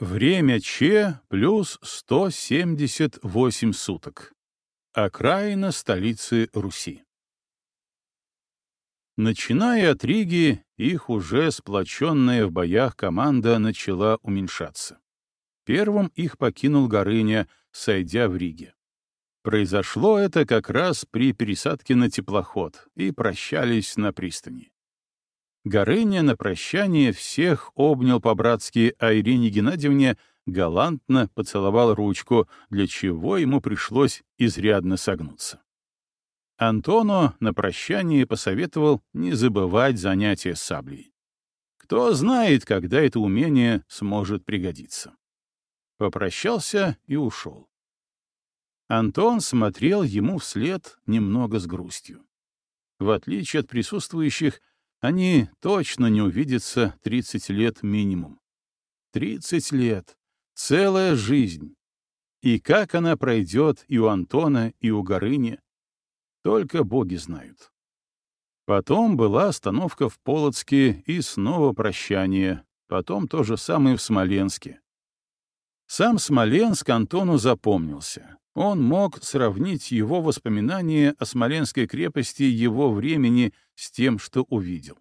Время Че плюс 178 суток. Окраина столицы Руси. Начиная от Риги, их уже сплоченная в боях команда начала уменьшаться. Первым их покинул Горыня, сойдя в Риге. Произошло это как раз при пересадке на теплоход, и прощались на пристани. Горыня на прощание всех обнял по-братски, а Ирине Геннадьевне галантно поцеловал ручку, для чего ему пришлось изрядно согнуться. Антону на прощание посоветовал не забывать занятия саблей. Кто знает, когда это умение сможет пригодиться. Попрощался и ушел. Антон смотрел ему вслед немного с грустью. В отличие от присутствующих, они точно не увидятся 30 лет минимум. 30 лет. Целая жизнь. И как она пройдет и у Антона, и у Горыни, только боги знают. Потом была остановка в Полоцке и снова прощание, потом то же самое в Смоленске. Сам Смоленск Антону запомнился. Он мог сравнить его воспоминания о Смоленской крепости его времени с тем, что увидел.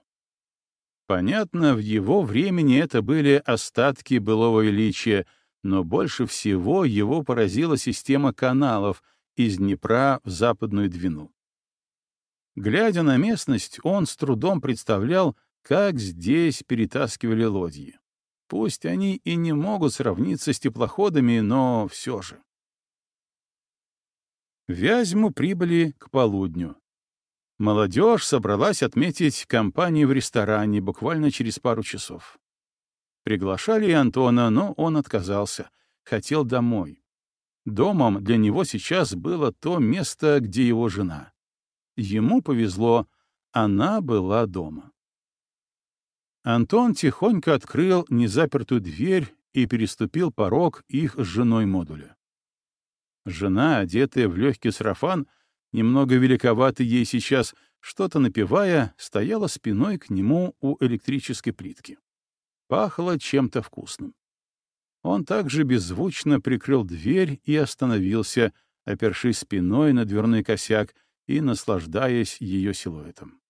Понятно, в его времени это были остатки былого величия, но больше всего его поразила система каналов из Днепра в Западную Двину. Глядя на местность, он с трудом представлял, как здесь перетаскивали лодьи. Пусть они и не могут сравниться с теплоходами, но все же. В Вязьму прибыли к полудню. Молодежь собралась отметить компанию в ресторане буквально через пару часов. Приглашали и Антона, но он отказался, хотел домой. Домом для него сейчас было то место, где его жена. Ему повезло, она была дома. Антон тихонько открыл незапертую дверь и переступил порог их с женой модуля. Жена, одетая в легкий сарафан, немного великоватый ей сейчас, что-то напивая, стояла спиной к нему у электрической плитки. Пахло чем-то вкусным. Он также беззвучно прикрыл дверь и остановился, опершись спиной на дверной косяк и наслаждаясь ее силуэтом.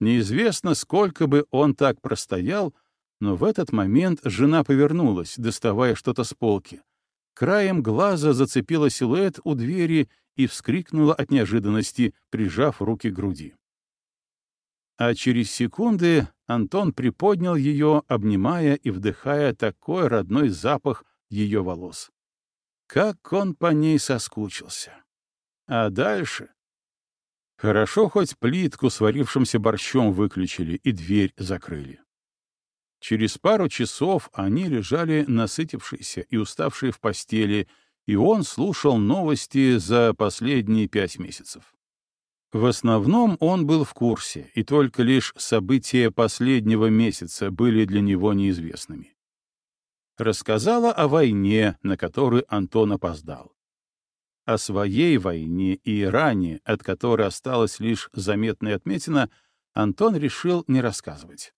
Неизвестно, сколько бы он так простоял, но в этот момент жена повернулась, доставая что-то с полки, краем глаза зацепила силуэт у двери и вскрикнула от неожиданности, прижав руки к груди. А через секунды Антон приподнял ее, обнимая и вдыхая такой родной запах ее волос. Как он по ней соскучился. А дальше... Хорошо хоть плитку с варившимся борщом выключили и дверь закрыли. Через пару часов они лежали насытившиеся и уставшие в постели, и он слушал новости за последние пять месяцев. В основном он был в курсе, и только лишь события последнего месяца были для него неизвестными. Рассказала о войне, на которую Антон опоздал. О своей войне и Иране, от которой осталась лишь заметная отметина, Антон решил не рассказывать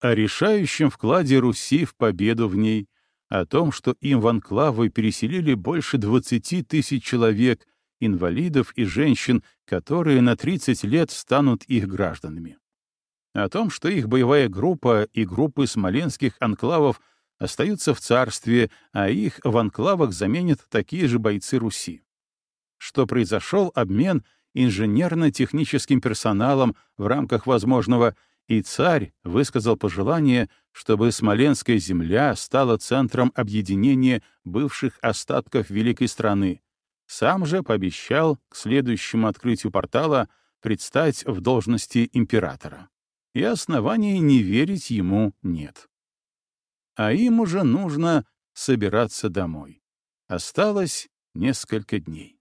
о решающем вкладе Руси в победу в ней, о том, что им в анклавы переселили больше 20 тысяч человек, инвалидов и женщин, которые на 30 лет станут их гражданами. О том, что их боевая группа и группы смоленских анклавов остаются в царстве, а их в анклавах заменят такие же бойцы Руси. Что произошел обмен инженерно-техническим персоналом в рамках возможного и царь высказал пожелание, чтобы Смоленская земля стала центром объединения бывших остатков великой страны. Сам же пообещал к следующему открытию портала предстать в должности императора. И оснований не верить ему нет. А им уже нужно собираться домой. Осталось несколько дней.